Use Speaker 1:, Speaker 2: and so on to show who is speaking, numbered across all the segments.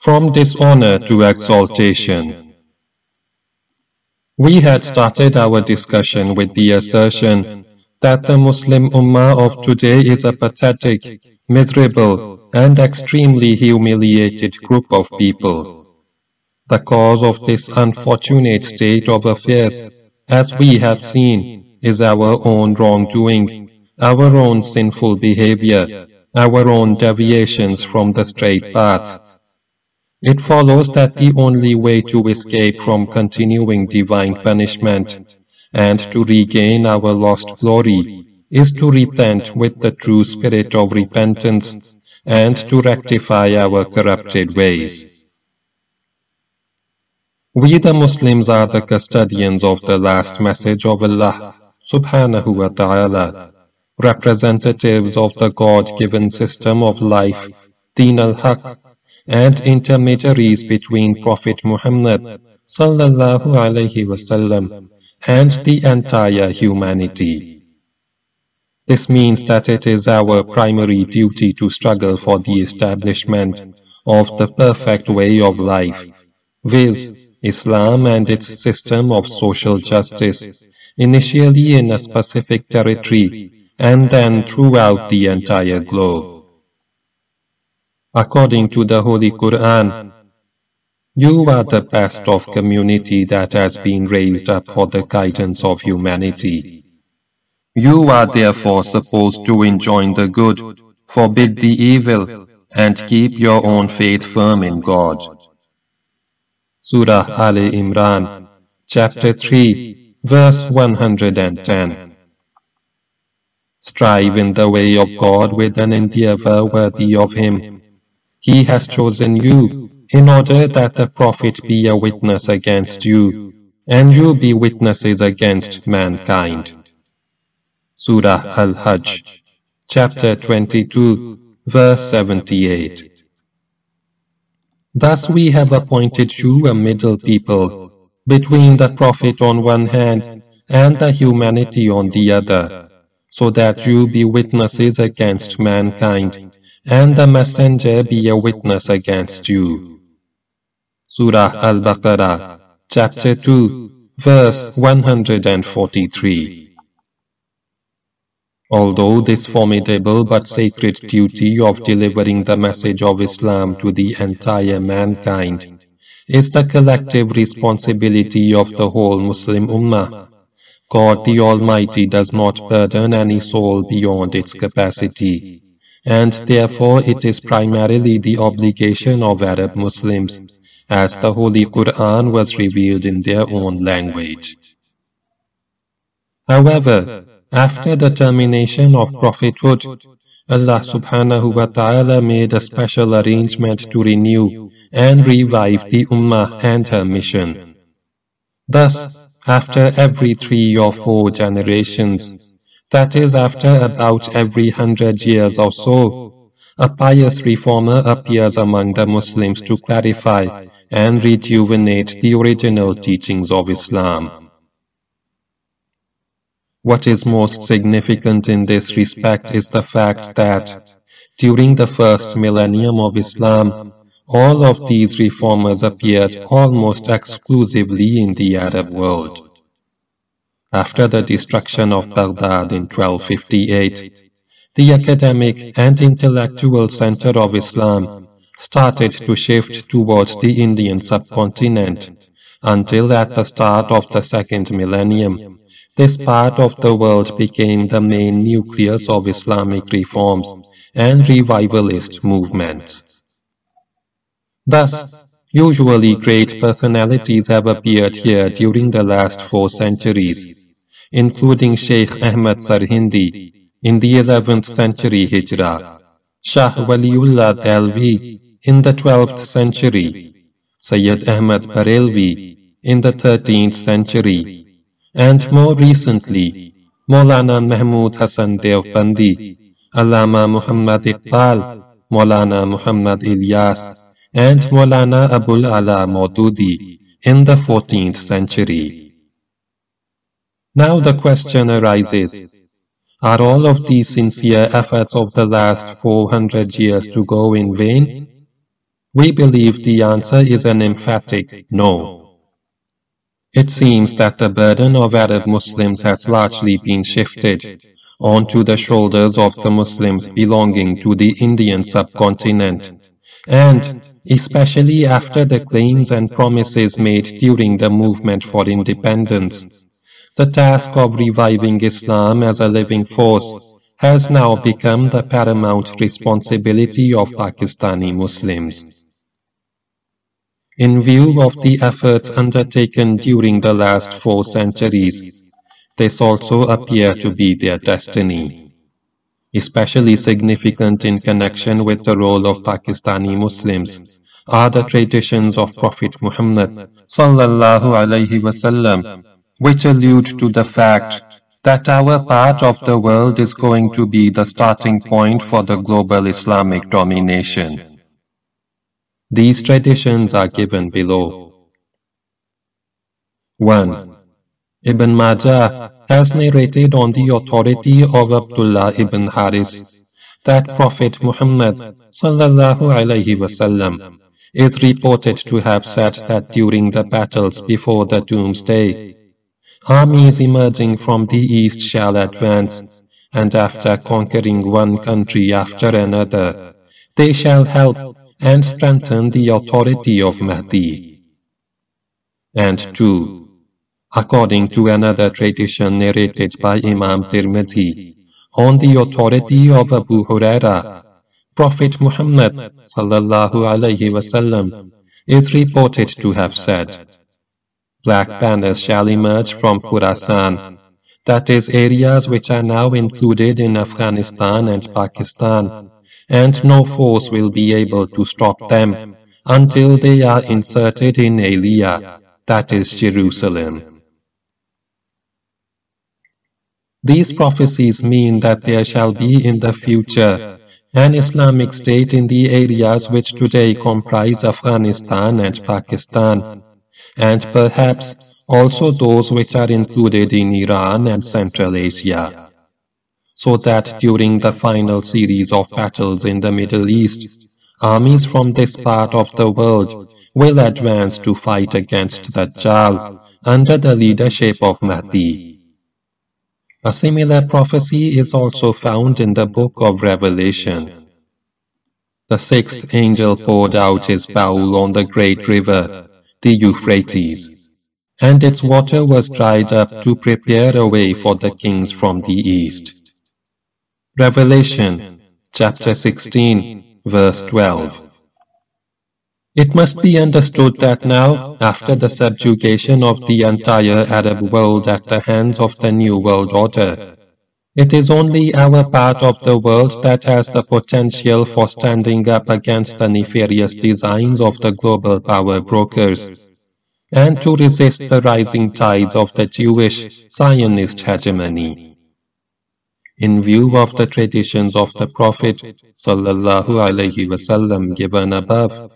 Speaker 1: From dishonor to exaltation. We had started our discussion with the assertion that the Muslim Ummah of today is a pathetic, miserable, and extremely humiliated group of people. The cause of this unfortunate state of affairs, as we have seen, is our own wrongdoing, our own sinful behavior, our own deviations from the straight path. It follows that the only way to escape from continuing divine punishment and to regain our lost glory is to repent with the true spirit of repentance and to rectify our corrupted ways. We the Muslims are the custodians of the last message of Allah subhanahu wa ta'ala, representatives of the God-given system of life, Deen al-Haq, and intermediaries between Prophet Muhammad sallallahu alaihi wasallam and the entire humanity. This means that it is our primary duty to struggle for the establishment of the perfect way of life, viz. Islam and its system of social justice, initially in a specific territory and then throughout the entire globe. According to the Holy Quran, you are the best of community that has been raised up for the guidance of humanity. You are therefore supposed to enjoin the good, forbid the evil, and keep your own faith firm in God. Surah Ali Imran, chapter 3, verse 110. Strive in the way of God with an endeavor worthy of Him. He has chosen you in order that the Prophet be a witness against you, and you be witnesses against mankind. Surah Al-Hajj, chapter 22, verse 78. Thus we have appointed you a middle people, between the Prophet on one hand and the humanity on the other, so that you be witnesses against mankind, and the messenger be a witness against you. Surah Al-Baqarah, chapter 2, verse 143. Although this formidable but sacred duty of delivering the message of Islam to the entire mankind is the collective responsibility of the whole Muslim Ummah, God the Almighty does not burden any soul beyond its capacity, and therefore it is primarily the obligation of Arab Muslims as the Holy Quran was revealed in their own language. However, after the termination of prophethood, Allah subhanahu wa ta'ala made a special arrangement to renew and revive the Ummah and her mission. Thus, after every three or four generations, that is after about every hundred years or so, a pious reformer appears among the Muslims to clarify and rejuvenate the original teachings of Islam. What is most significant in this respect is the fact that during the first millennium of Islam, all of these reformers appeared almost exclusively in the Arab world. After the destruction of Baghdad in 1258, the academic and intellectual center of Islam started to shift towards the Indian subcontinent until at the start of the second millennium, this part of the world became the main nucleus of Islamic reforms and revivalist movements. Thus, usually great personalities have appeared here during the last four centuries, including Sheikh Ahmad Sarhindi in the 11th century Hijrah, Shah Waliullah Dehlvi in the 12th century, Sayyid Ahmad Barelvi in the 13th century, and more recently, Maulana Mahmud Hassan Devbandi, Allama Muhammad Iqbal, Maulana Muhammad Ilyas, and Maulana Abul Ala Maududi in the 14th century. Now the question arises, are all of these sincere efforts of the last 400 years to go in vain? We believe the answer is an emphatic no. It seems that the burden of Arab Muslims has largely been shifted onto the shoulders of the Muslims belonging to the Indian subcontinent, and especially after the claims and promises made during the movement for independence, the task of reviving Islam as a living force has now become the paramount responsibility of Pakistani Muslims. In view of the efforts undertaken during the last four centuries, this also appear to be their destiny. Especially significant in connection with the role of Pakistani Muslims are the traditions of Prophet Muhammad sallallahu alaihi wasallam, which allude to the fact that our part of the world is going to be the starting point for the global Islamic domination. These traditions are given below. 1. Ibn Majah has narrated on the authority of Abdullah ibn Haris that Prophet Muhammad wasallam is reported to have said that during the battles before the doomsday, armies emerging from the east shall advance, and after conquering one country after another, they shall help and strengthen the authority of Mahdi. And two, according to another tradition narrated by Imam Tirmidhi, on the authority of Abu Huraira, Prophet Muhammad sallallahu alaihi wasallam is reported to have said, Black banners shall emerge from Khurasan, that is areas which are now included in Afghanistan and Pakistan, and no force will be able to stop them until they are inserted in Aliyah, that is Jerusalem. These prophecies mean that there shall be in the future an Islamic state in the areas which today comprise Afghanistan and Pakistan, and perhaps also those which are included in Iran and Central Asia. So that during the final series of battles in the Middle East, armies from this part of the world will advance to fight against the Dajjal under the leadership of Mahdi. A similar prophecy is also found in the book of Revelation. The sixth angel poured out his bowl on the great river, the Euphrates, and its water was dried up to prepare a way for the kings from the east. Revelation chapter 16, verse 12. It must be understood that now, after the subjugation of the entire Arab world at the hands of the New World Order, it is only our part of the world that has the potential for standing up against the nefarious designs of the global power brokers and to resist the rising tides of the Jewish Zionist hegemony. In view of the traditions of the Prophet ﷺ given above,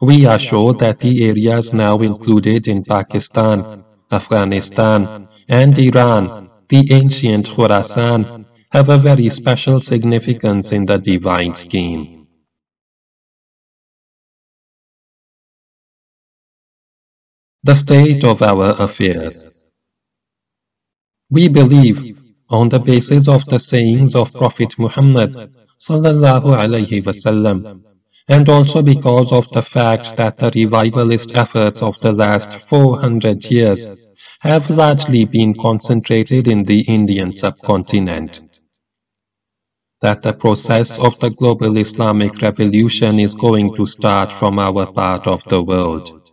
Speaker 1: we are sure that the areas now included in Pakistan, Afghanistan, and Iran, the ancient Khorasan, have a very special significance in the divine scheme. The state of our affairs. We believe, on the basis of the sayings of Prophet Muhammad sallallahu wasallam, and also because of the fact that the revivalist efforts of the last 400 years have largely been concentrated in the Indian subcontinent. That the process of the global Islamic revolution is going to start from our part of the world.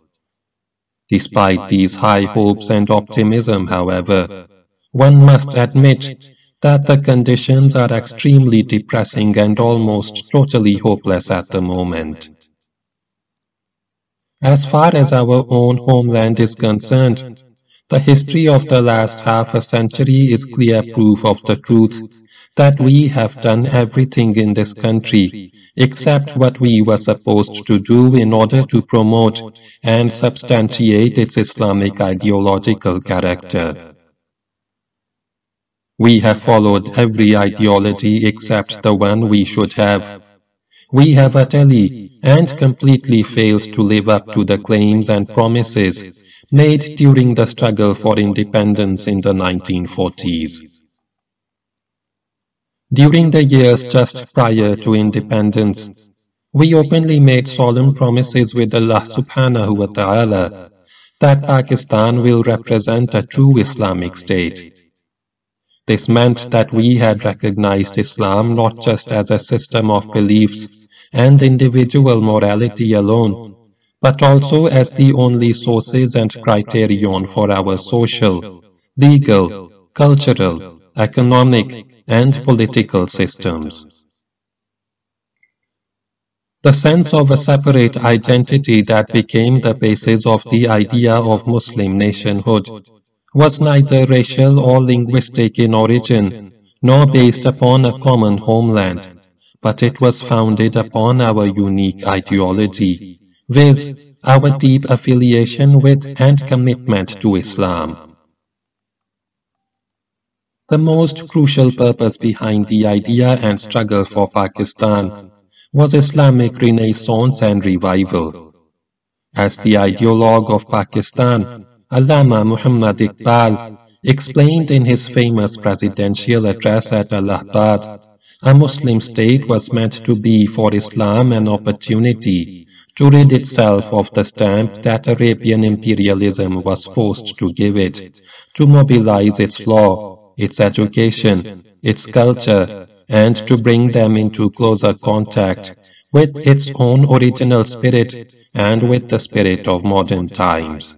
Speaker 1: Despite these high hopes and optimism, however, one must admit that the conditions are extremely depressing and almost totally hopeless at the moment. As far as our own homeland is concerned, the history of the last half a century is clear proof of the truth that we have done everything in this country except what we were supposed to do in order to promote and substantiate its Islamic ideological character. We have followed every ideology except the one we should have. we have utterly and completely failed to live up to the claims and promises made during the struggle for independence in the 1940s. During the years just prior to independence, we openly made solemn promises with Allah subhanahu wa ta'ala that Pakistan will represent a true Islamic state. This meant that we had recognized Islam not just as a system of beliefs and individual morality alone, but also as the only sources and criterion for our social, legal, cultural, economic, and political systems. The sense of a separate identity that became the basis of the idea of Muslim nationhood was neither racial or linguistic in origin, nor based upon a common homeland, but it was founded upon our unique ideology, viz., our deep affiliation with and commitment to Islam. The most crucial purpose behind the idea and struggle for Pakistan was Islamic renaissance and revival. As the ideologue of Pakistan, Allama Muhammad Iqbal, explained in his famous presidential address at Allahabad, a Muslim state was meant to be for Islam an opportunity to rid itself of the stamp that Arabian imperialism was forced to give it, to mobilize its law, its education, its culture, and to bring them into closer contact with its own original spirit and with the spirit of modern times.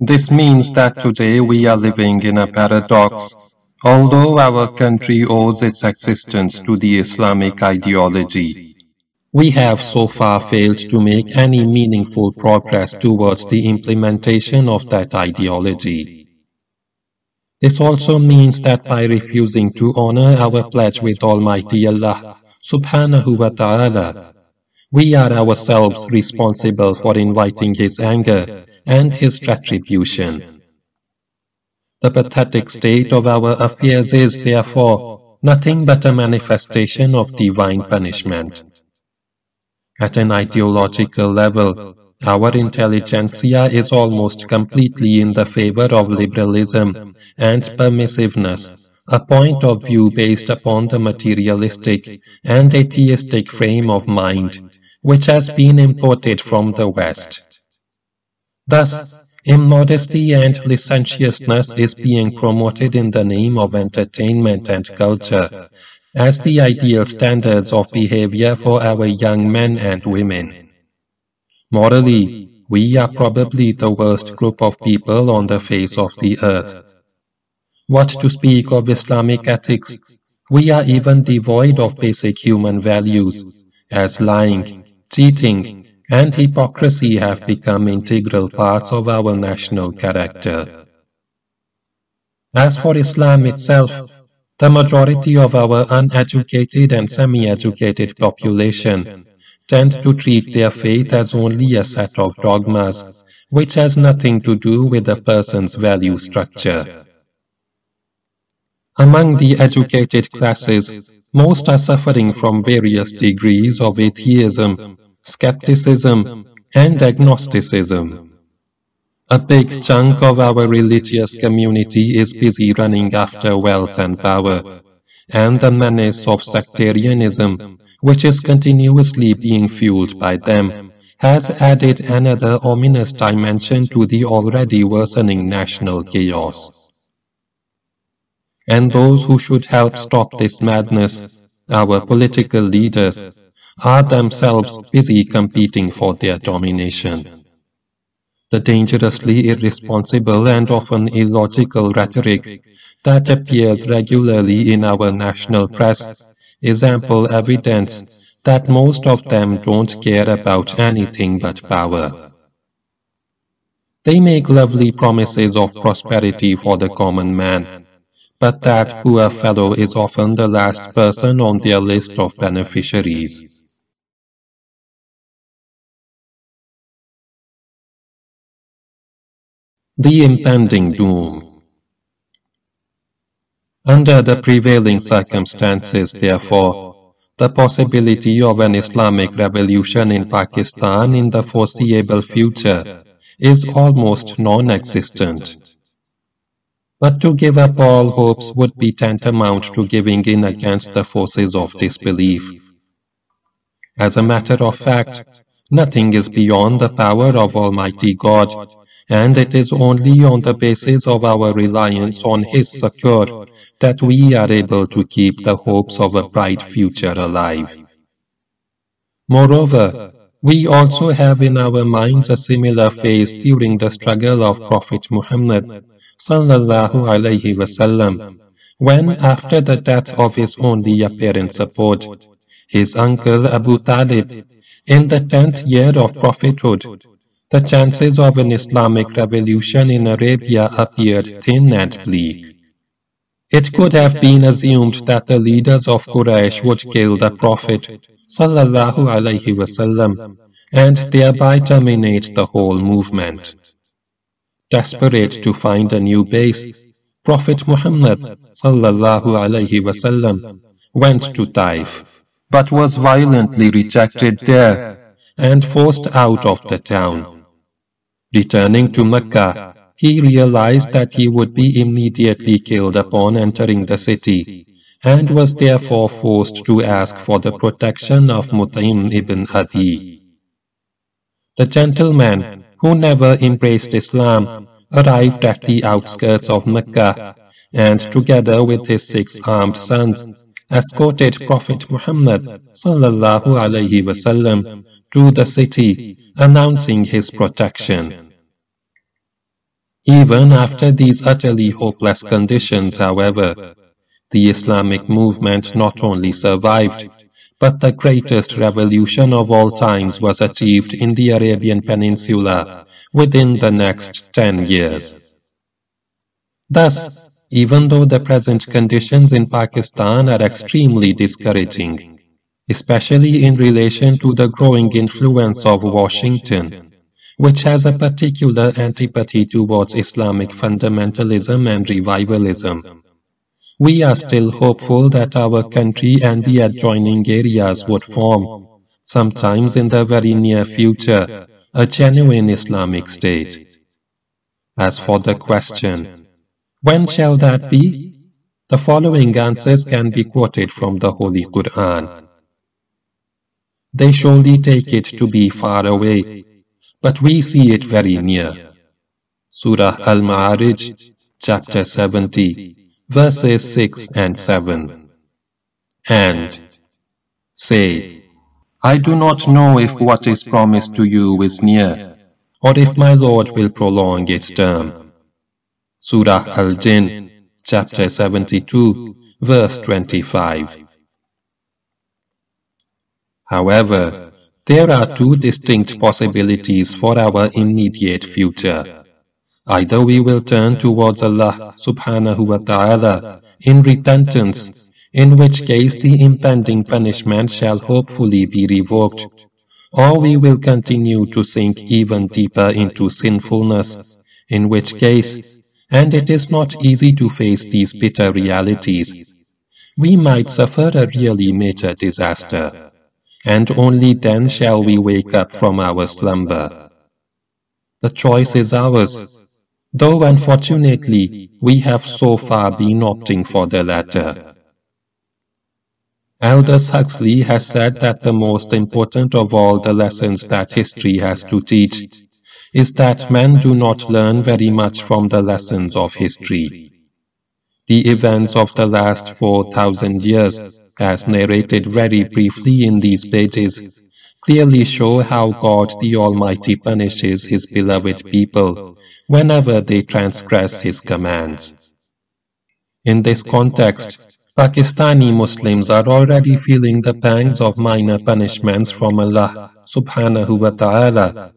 Speaker 1: This means that today we are living in a paradox. Although our country owes its existence to the Islamic ideology, we have so far failed to make any meaningful progress towards the implementation of that ideology. This also means that by refusing to honor our pledge with Almighty Allah subhanahu wa ta'ala, we are ourselves responsible for inviting His anger and His retribution. The pathetic state of our affairs is, therefore, nothing but a manifestation of divine punishment. At an ideological level, our intelligentsia is almost completely in the favor of liberalism and permissiveness, a point of view based upon the materialistic and atheistic frame of mind which has been imported from the West. Thus, immodesty and licentiousness is being promoted in the name of entertainment and culture as the ideal standards of behavior for our young men and women. Morally, we are probably the worst group of people on the face of the earth. What to speak of Islamic ethics, we are even devoid of basic human values, as lying, cheating, and hypocrisy have become integral parts of our national character. As for Islam itself, the majority of our uneducated and semi-educated population tend to treat their faith as only a set of dogmas, which has nothing to do with a person's value structure. Among the educated classes, most are suffering from various degrees of atheism, skepticism, and agnosticism. A big chunk of our religious community is busy running after wealth and power, and the menace of sectarianism which is continuously being fueled by them, has added another ominous dimension to the already worsening national chaos. And those who should help stop this madness, our political leaders, are themselves busy competing for their domination. The dangerously irresponsible and often illogical rhetoric that appears regularly in our national press is ample evidence that most of them don't care about anything but power. They make lovely promises of prosperity for the common man, but that poor fellow is often the last person on their list of beneficiaries. The impending doom under the prevailing circumstances, therefore, the possibility of an Islamic revolution in Pakistan in the foreseeable future is almost non-existent. But to give up all hopes would be tantamount to giving in against the forces of disbelief. As a matter of fact, nothing is beyond the power of Almighty God, and it is only on the basis of our reliance on His succor that we are able to keep the hopes of a bright future alive. Moreover, we also have in our minds a similar phase during the struggle of Prophet Muhammad sallallahu alaihi wasallam, when after the death of his only apparent support, his uncle Abu Talib, in the tenth year of prophethood, the chances of an Islamic revolution in Arabia appeared thin and bleak. It could have been assumed that the leaders of Quraysh would kill the Prophet wasallam and thereby terminate the whole movement. Desperate to find a new base, Prophet Muhammad wasallam went to Taif, but was violently rejected there and forced out of the town. Returning to Mecca, he realized that he would be immediately killed upon entering the city, and was therefore forced to ask for the protection of Mut'im ibn Adi. The gentleman who never embraced Islam, arrived at the outskirts of Mecca, and together with his six armed sons, escorted Prophet Muhammad sallallahu alaihi wasallam to the city, announcing his protection. Even after these utterly hopeless conditions, however, the Islamic movement not only survived, but the greatest revolution of all times was achieved in the Arabian Peninsula within the next ten years. Thus, even though the present conditions in Pakistan are extremely discouraging, especially in relation to the growing influence of Washington, which has a particular antipathy towards Islamic fundamentalism and revivalism, we are still hopeful that our country and the adjoining areas would form, sometimes in the very near future, a genuine Islamic state. As for the question, when shall that be? The following answers can be quoted from the Holy Quran. They surely take it to be far away, but we see it very near. Surah Al-Ma'arij, chapter 70, verses 6 and 7. And say, I do not know if what is promised to you is near, or if my Lord will prolong its term. Surah Al-Jinn, chapter 72, verse 25. However, there are two distinct possibilities for our immediate future. Either we will turn towards Allah subhanahu wa ta'ala in repentance, in which case the impending punishment shall hopefully be revoked, or we will continue to sink even deeper into sinfulness, in which case, and it is not easy to face these bitter realities, we might suffer a really major disaster, and only then shall we wake up from our slumber. The choice is ours, though unfortunately we have so far been opting for the latter. Aldous Huxley has said that the most important of all the lessons that history has to teach is that men do not learn very much from the lessons of history. The events of the last 4,000 years, as narrated very briefly in these pages, clearly show how God the Almighty punishes His beloved people whenever they transgress His commands. In this context, Pakistani Muslims are already feeling the pangs of minor punishments from Allah subhanahu wa ta'ala,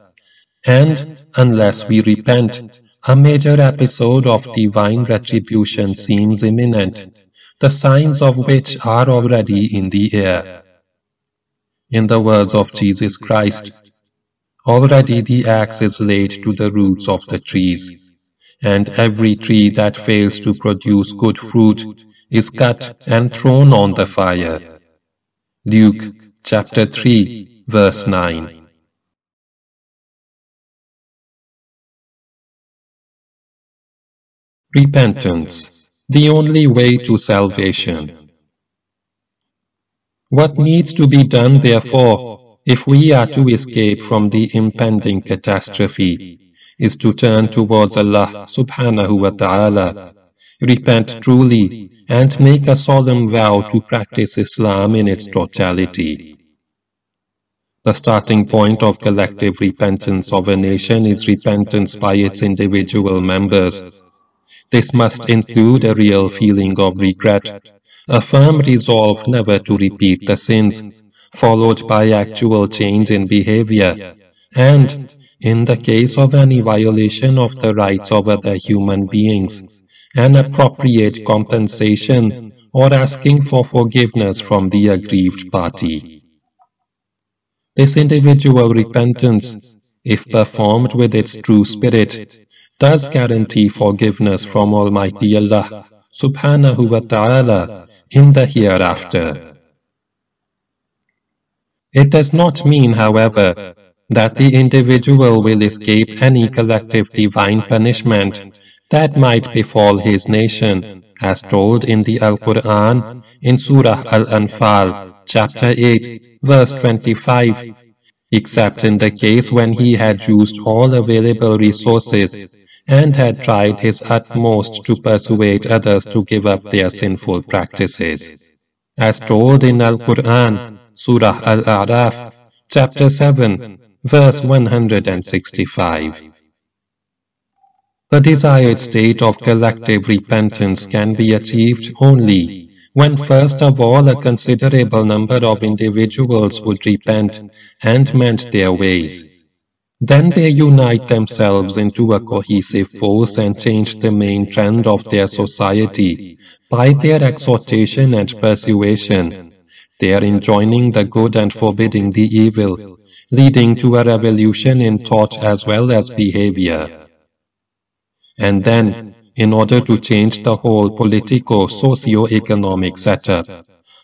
Speaker 1: and unless we repent, a major episode of divine retribution seems imminent, the signs of which are already in the air. In the words of Jesus Christ, Already the axe is laid to the roots of the trees, and every tree that fails to produce good fruit is cut and thrown on the fire. Luke chapter 3, verse 9. Repentance, the only way to salvation. What needs to be done, therefore, if we are to escape from the impending catastrophe, is to turn towards Allah subhanahu wa ta'ala, repent truly, and make a solemn vow to practice Islam in its totality. The starting point of collective repentance of a nation is repentance by its individual members. This must include a real feeling of regret, a firm resolve never to repeat the sins, followed by actual change in behavior, and, in the case of any violation of the rights of other human beings, an appropriate compensation or asking for forgiveness from the aggrieved party. This individual repentance, if performed with its true spirit, does guarantee forgiveness from Almighty Allah subhanahu wa ta'ala in the hereafter. It does not mean, however, that the individual will escape any collective divine punishment that might befall his nation, as told in the Al-Quran in Surah Al-Anfal, chapter 8, verse 25, except in the case when he had used all available resources and had tried his utmost to persuade others to give up their sinful practices. As told in Al-Quran, Surah Al-A'raf, chapter 7, verse 165. The desired state of collective repentance can be achieved only when first of all a considerable number of individuals would repent and mend their ways. Then they unite themselves into a cohesive force and change the main trend of their society by their exhortation and persuasion, their enjoining the good and forbidding the evil, leading to a revolution in thought as well as behavior. And then, in order to change the whole politico-socio-economic setup,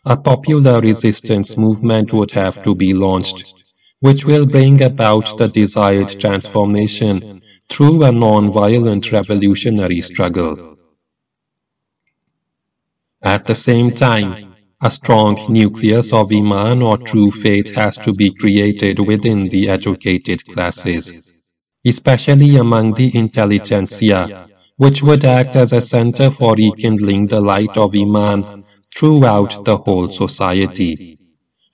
Speaker 1: a popular resistance movement would have to be launched which will bring about the desired transformation through a non-violent revolutionary struggle. At the same time, a strong nucleus of Iman or true faith has to be created within the educated classes, especially among the intelligentsia, which would act as a center for rekindling the light of Iman throughout the whole society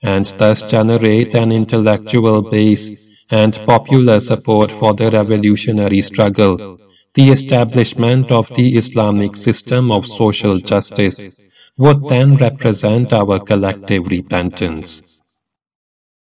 Speaker 1: and thus generate an intellectual base and popular support for the revolutionary struggle, the establishment of the Islamic system of social justice would then represent our collective repentance.